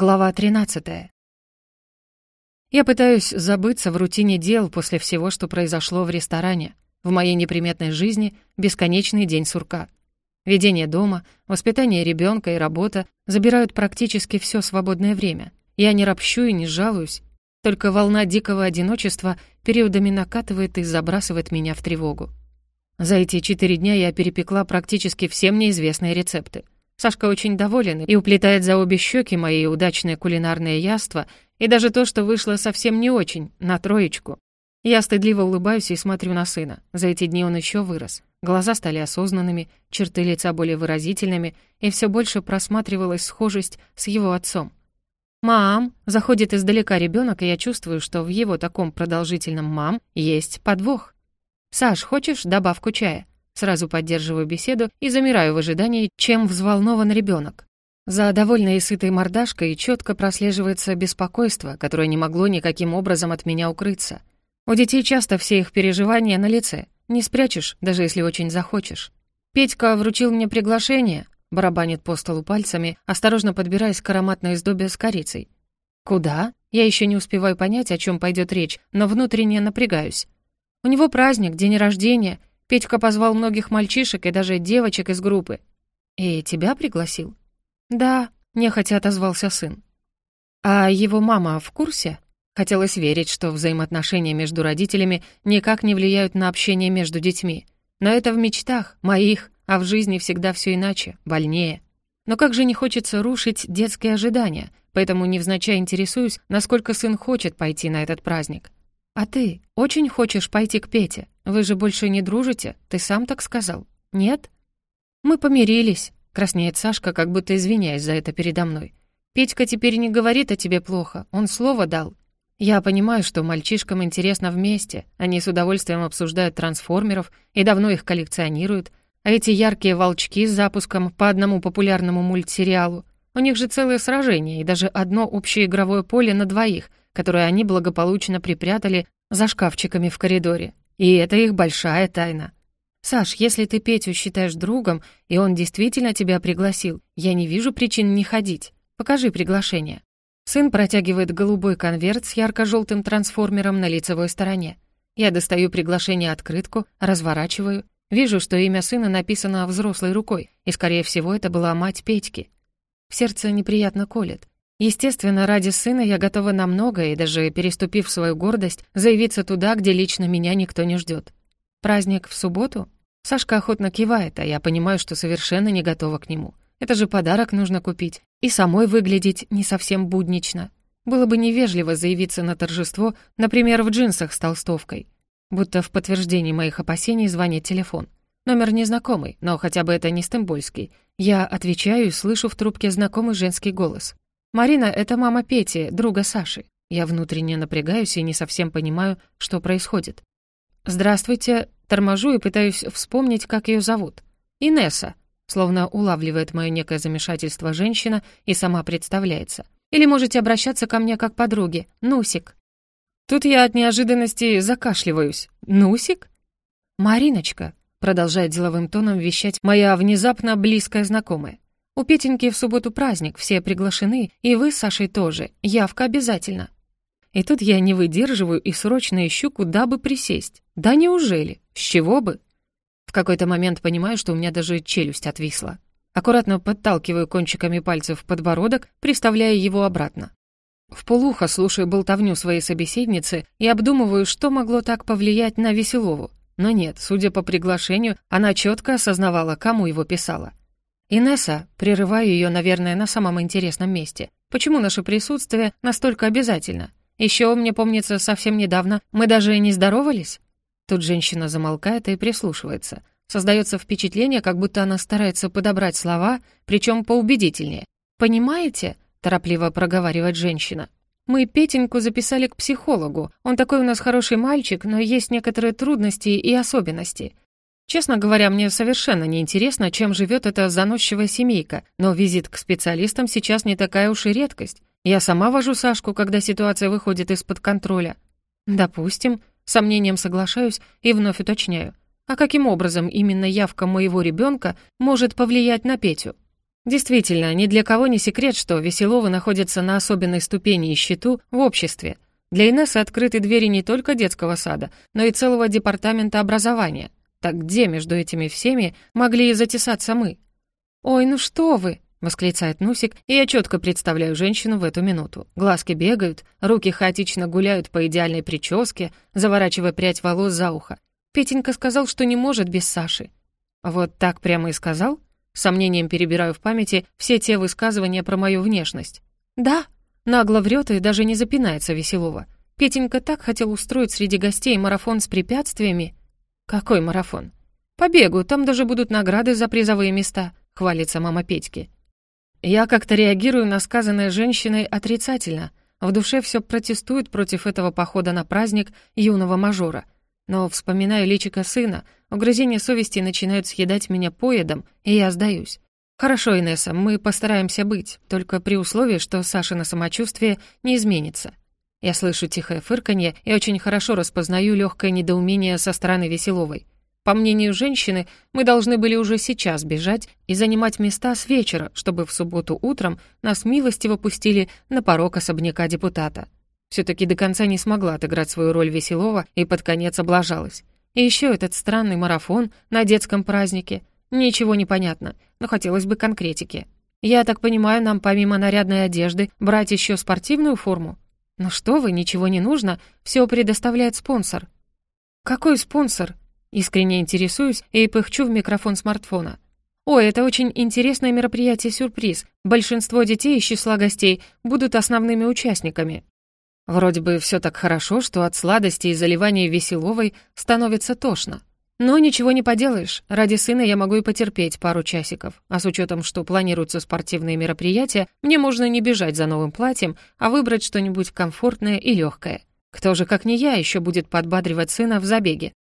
Глава 13. Я пытаюсь забыться в рутине дел после всего, что произошло в ресторане. В моей неприметной жизни бесконечный день сурка. Ведение дома, воспитание ребенка и работа забирают практически все свободное время. Я не ропщу и не жалуюсь. Только волна дикого одиночества периодами накатывает и забрасывает меня в тревогу. За эти четыре дня я перепекла практически все мне известные рецепты. Сашка очень доволен и уплетает за обе щеки мои удачные кулинарные яства и даже то, что вышло совсем не очень, на троечку. Я стыдливо улыбаюсь и смотрю на сына. За эти дни он еще вырос. Глаза стали осознанными, черты лица более выразительными, и все больше просматривалась схожесть с его отцом. «Мам!» — заходит издалека ребенок, и я чувствую, что в его таком продолжительном «мам» есть подвох. «Саш, хочешь добавку чая?» Сразу поддерживаю беседу и замираю в ожидании, чем взволнован ребенок. За довольной и сытой мордашкой четко прослеживается беспокойство, которое не могло никаким образом от меня укрыться. У детей часто все их переживания на лице. Не спрячешь, даже если очень захочешь. Петька вручил мне приглашение, барабанит по столу пальцами, осторожно подбираясь к ароматной сдобе с корицей. Куда? Я еще не успеваю понять, о чем пойдет речь, но внутренне напрягаюсь. У него праздник, день рождения, Петька позвал многих мальчишек и даже девочек из группы. «И тебя пригласил?» «Да», — нехотя отозвался сын. «А его мама в курсе?» Хотелось верить, что взаимоотношения между родителями никак не влияют на общение между детьми. Но это в мечтах, моих, а в жизни всегда все иначе, больнее. Но как же не хочется рушить детские ожидания, поэтому невзначай интересуюсь, насколько сын хочет пойти на этот праздник. «А ты очень хочешь пойти к Пете? Вы же больше не дружите, ты сам так сказал. Нет?» «Мы помирились», — краснеет Сашка, как будто извиняясь за это передо мной. «Петька теперь не говорит о тебе плохо, он слово дал. Я понимаю, что мальчишкам интересно вместе, они с удовольствием обсуждают трансформеров и давно их коллекционируют, а эти яркие волчки с запуском по одному популярному мультсериалу, у них же целое сражение и даже одно общее игровое поле на двоих, которое они благополучно припрятали за шкафчиками в коридоре. И это их большая тайна. «Саш, если ты Петю считаешь другом, и он действительно тебя пригласил, я не вижу причин не ходить. Покажи приглашение». Сын протягивает голубой конверт с ярко-желтым трансформером на лицевой стороне. Я достаю приглашение-открытку, разворачиваю. Вижу, что имя сына написано взрослой рукой, и, скорее всего, это была мать Петьки. В сердце неприятно колет. Естественно, ради сына я готова на многое и даже, переступив свою гордость, заявиться туда, где лично меня никто не ждет. Праздник в субботу? Сашка охотно кивает, а я понимаю, что совершенно не готова к нему. Это же подарок нужно купить. И самой выглядеть не совсем буднично. Было бы невежливо заявиться на торжество, например, в джинсах с толстовкой. Будто в подтверждении моих опасений звонит телефон. Номер незнакомый, но хотя бы это не стембольский. Я отвечаю и слышу в трубке знакомый женский голос. «Марина — это мама Пети, друга Саши». Я внутренне напрягаюсь и не совсем понимаю, что происходит. «Здравствуйте». Торможу и пытаюсь вспомнить, как ее зовут. «Инесса», словно улавливает мое некое замешательство женщина и сама представляется. «Или можете обращаться ко мне как подруге. Нусик». Тут я от неожиданности закашливаюсь. «Нусик?» «Мариночка», продолжает деловым тоном вещать моя внезапно близкая знакомая. У Петеньки в субботу праздник, все приглашены, и вы с Сашей тоже. Явка обязательно. И тут я не выдерживаю и срочно ищу, куда бы присесть. Да неужели? С чего бы? В какой-то момент понимаю, что у меня даже челюсть отвисла. Аккуратно подталкиваю кончиками пальцев подбородок, приставляя его обратно. В полухо слушаю болтовню своей собеседницы и обдумываю, что могло так повлиять на Веселову. Но нет, судя по приглашению, она четко осознавала, кому его писала. «Инесса, прерываю ее, наверное, на самом интересном месте. Почему наше присутствие настолько обязательно? Еще, мне помнится, совсем недавно мы даже не здоровались?» Тут женщина замолкает и прислушивается. Создается впечатление, как будто она старается подобрать слова, причем поубедительнее. «Понимаете?» — торопливо проговаривает женщина. «Мы Петеньку записали к психологу. Он такой у нас хороший мальчик, но есть некоторые трудности и особенности. Честно говоря, мне совершенно не интересно, чем живет эта заносчивая семейка, но визит к специалистам сейчас не такая уж и редкость. Я сама вожу Сашку, когда ситуация выходит из-под контроля. Допустим, сомнением соглашаюсь и вновь уточняю. А каким образом именно явка моего ребенка может повлиять на Петю? Действительно, ни для кого не секрет, что Веселова находится на особенной ступени и счету в обществе. Для Инессы открыты двери не только детского сада, но и целого департамента образования. Так где между этими всеми могли и затесаться мы? «Ой, ну что вы!» — восклицает Нусик, и я четко представляю женщину в эту минуту. Глазки бегают, руки хаотично гуляют по идеальной прическе, заворачивая прядь волос за ухо. Петенька сказал, что не может без Саши. Вот так прямо и сказал? Сомнением перебираю в памяти все те высказывания про мою внешность. «Да», нагло врет и даже не запинается веселого. Петенька так хотел устроить среди гостей марафон с препятствиями. «Какой марафон?» «По бегу, там даже будут награды за призовые места», — хвалится мама Петьки. Я как-то реагирую на сказанное женщиной отрицательно. В душе все протестует против этого похода на праздник юного мажора. Но, вспоминая личико сына, угрызения совести начинают съедать меня поедом, и я сдаюсь. «Хорошо, Инесса, мы постараемся быть, только при условии, что Сашина самочувствие не изменится». Я слышу тихое фырканье и очень хорошо распознаю легкое недоумение со стороны Веселовой. По мнению женщины, мы должны были уже сейчас бежать и занимать места с вечера, чтобы в субботу утром нас милостиво пустили на порог особняка депутата. все таки до конца не смогла отыграть свою роль Веселова и под конец облажалась. И еще этот странный марафон на детском празднике. Ничего не понятно, но хотелось бы конкретики. Я так понимаю, нам помимо нарядной одежды брать еще спортивную форму? Ну что вы, ничего не нужно, все предоставляет спонсор. Какой спонсор? Искренне интересуюсь и пыхчу в микрофон смартфона. Ой, это очень интересное мероприятие-сюрприз. Большинство детей из числа гостей будут основными участниками. Вроде бы все так хорошо, что от сладости и заливания веселовой становится тошно. Но ничего не поделаешь, ради сына я могу и потерпеть пару часиков. А с учетом, что планируются спортивные мероприятия, мне можно не бежать за новым платьем, а выбрать что-нибудь комфортное и легкое. Кто же, как не я, еще будет подбадривать сына в забеге?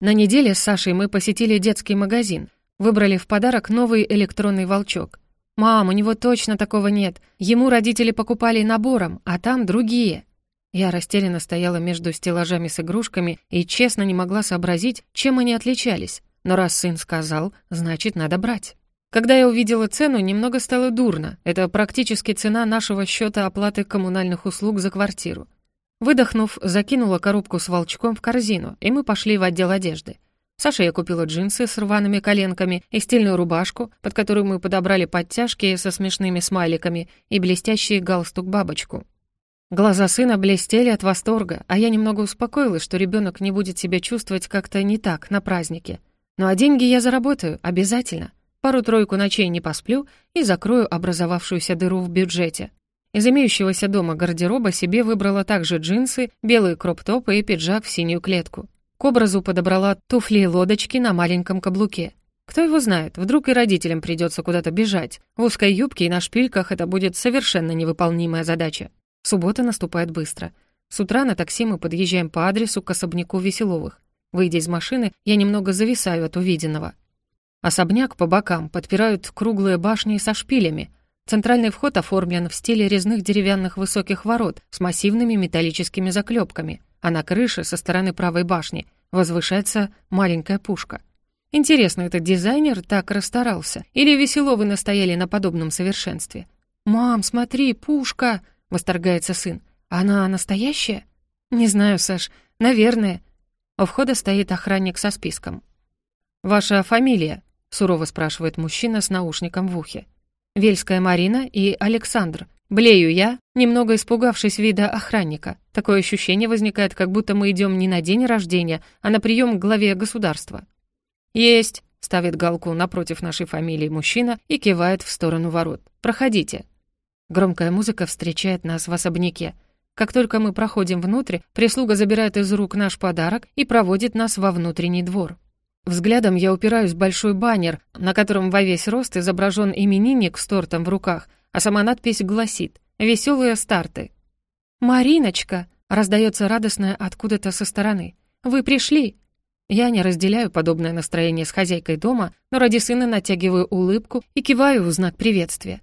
На неделе с Сашей мы посетили детский магазин. Выбрали в подарок новый электронный волчок. «Мам, у него точно такого нет. Ему родители покупали набором, а там другие». Я растерянно стояла между стеллажами с игрушками и честно не могла сообразить, чем они отличались. Но раз сын сказал, значит, надо брать. Когда я увидела цену, немного стало дурно. Это практически цена нашего счета оплаты коммунальных услуг за квартиру. Выдохнув, закинула коробку с волчком в корзину, и мы пошли в отдел одежды. Саше я купила джинсы с рваными коленками и стильную рубашку, под которую мы подобрали подтяжки со смешными смайликами и блестящий галстук-бабочку. Глаза сына блестели от восторга, а я немного успокоилась, что ребенок не будет себя чувствовать как-то не так на празднике. Ну а деньги я заработаю, обязательно. Пару-тройку ночей не посплю и закрою образовавшуюся дыру в бюджете. Из имеющегося дома гардероба себе выбрала также джинсы, белые кроп-топы и пиджак в синюю клетку. К образу подобрала туфли и лодочки на маленьком каблуке. Кто его знает, вдруг и родителям придется куда-то бежать. В узкой юбке и на шпильках это будет совершенно невыполнимая задача. Суббота наступает быстро. С утра на такси мы подъезжаем по адресу к особняку Веселовых. Выйдя из машины, я немного зависаю от увиденного. Особняк по бокам подпирают круглые башни со шпилями. Центральный вход оформлен в стиле резных деревянных высоких ворот с массивными металлическими заклепками, а на крыше со стороны правой башни возвышается маленькая пушка. Интересно, этот дизайнер так расстарался? Или Веселовы настояли на подобном совершенстве? «Мам, смотри, пушка!» Восторгается сын. «Она настоящая?» «Не знаю, Саш. Наверное». У входа стоит охранник со списком. «Ваша фамилия?» — сурово спрашивает мужчина с наушником в ухе. «Вельская Марина и Александр. Блею я, немного испугавшись вида охранника. Такое ощущение возникает, как будто мы идем не на день рождения, а на прием к главе государства». «Есть», — ставит галку напротив нашей фамилии мужчина и кивает в сторону ворот. «Проходите». Громкая музыка встречает нас в особняке. Как только мы проходим внутрь, прислуга забирает из рук наш подарок и проводит нас во внутренний двор. Взглядом я упираюсь в большой баннер, на котором во весь рост изображен именинник с тортом в руках, а сама надпись гласит «Веселые старты». «Мариночка!» — раздается радостное откуда-то со стороны. «Вы пришли!» Я не разделяю подобное настроение с хозяйкой дома, но ради сына натягиваю улыбку и киваю в знак приветствия.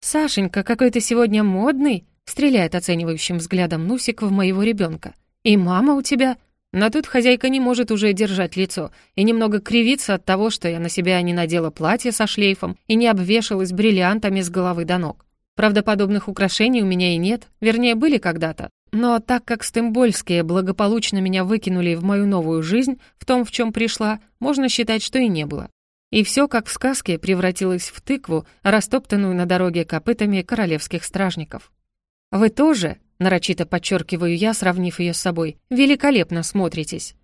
«Сашенька, какой ты сегодня модный!» — стреляет оценивающим взглядом Нусик в моего ребенка. «И мама у тебя...» — Но тут хозяйка не может уже держать лицо и немного кривиться от того, что я на себя не надела платье со шлейфом и не обвешалась бриллиантами с головы до ног. Правда, подобных украшений у меня и нет, вернее, были когда-то. Но так как стымбольские благополучно меня выкинули в мою новую жизнь, в том, в чем пришла, можно считать, что и не было. И все, как в сказке, превратилось в тыкву, растоптанную на дороге копытами королевских стражников. «Вы тоже», — нарочито подчеркиваю я, сравнив ее с собой, «великолепно смотритесь».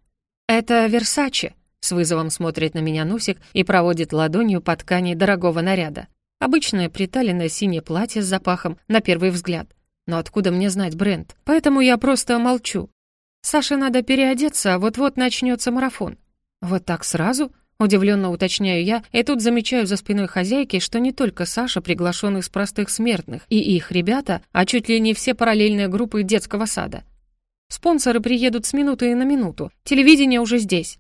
«Это Версаче», — с вызовом смотрит на меня Нусик и проводит ладонью по ткани дорогого наряда. Обычное приталенное синее платье с запахом, на первый взгляд. Но откуда мне знать бренд? Поэтому я просто молчу. Саше надо переодеться, а вот-вот начнется марафон. Вот так сразу? Удивленно уточняю я, и тут замечаю за спиной хозяйки, что не только Саша приглашен из простых смертных и их ребята, а чуть ли не все параллельные группы детского сада. Спонсоры приедут с минуты на минуту, телевидение уже здесь.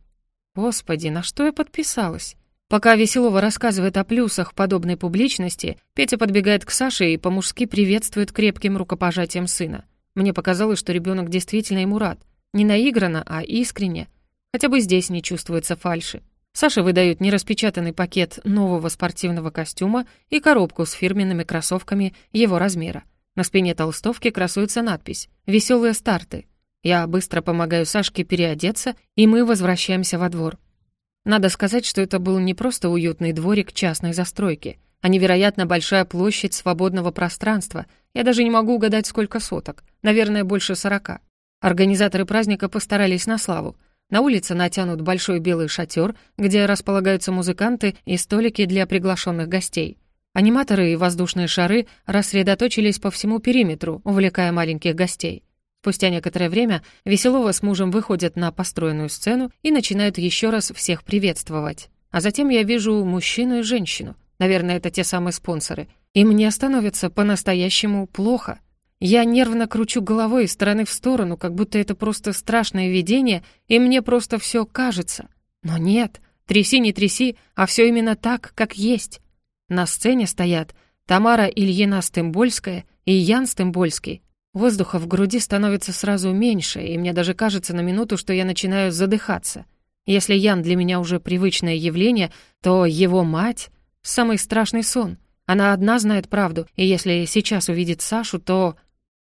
Господи, на что я подписалась? Пока Веселова рассказывает о плюсах подобной публичности, Петя подбегает к Саше и по-мужски приветствует крепким рукопожатием сына. Мне показалось, что ребенок действительно ему рад. Не наигранно, а искренне. Хотя бы здесь не чувствуется фальши. Саше выдают нераспечатанный пакет нового спортивного костюма и коробку с фирменными кроссовками его размера. На спине толстовки красуется надпись «Веселые старты». Я быстро помогаю Сашке переодеться, и мы возвращаемся во двор. Надо сказать, что это был не просто уютный дворик частной застройки, а невероятно большая площадь свободного пространства. Я даже не могу угадать, сколько соток. Наверное, больше сорока. Организаторы праздника постарались на славу. На улице натянут большой белый шатер, где располагаются музыканты и столики для приглашенных гостей. Аниматоры и воздушные шары рассредоточились по всему периметру, увлекая маленьких гостей. Спустя некоторое время Веселова с мужем выходят на построенную сцену и начинают еще раз всех приветствовать. А затем я вижу мужчину и женщину. Наверное, это те самые спонсоры. И мне становится по-настоящему плохо. Я нервно кручу головой из стороны в сторону, как будто это просто страшное видение, и мне просто все кажется. Но нет, тряси не тряси, а все именно так, как есть. На сцене стоят Тамара Ильина Стымбольская и Ян Стымбольский, Воздуха в груди становится сразу меньше, и мне даже кажется на минуту, что я начинаю задыхаться. Если Ян для меня уже привычное явление, то его мать — самый страшный сон. Она одна знает правду, и если сейчас увидит Сашу, то...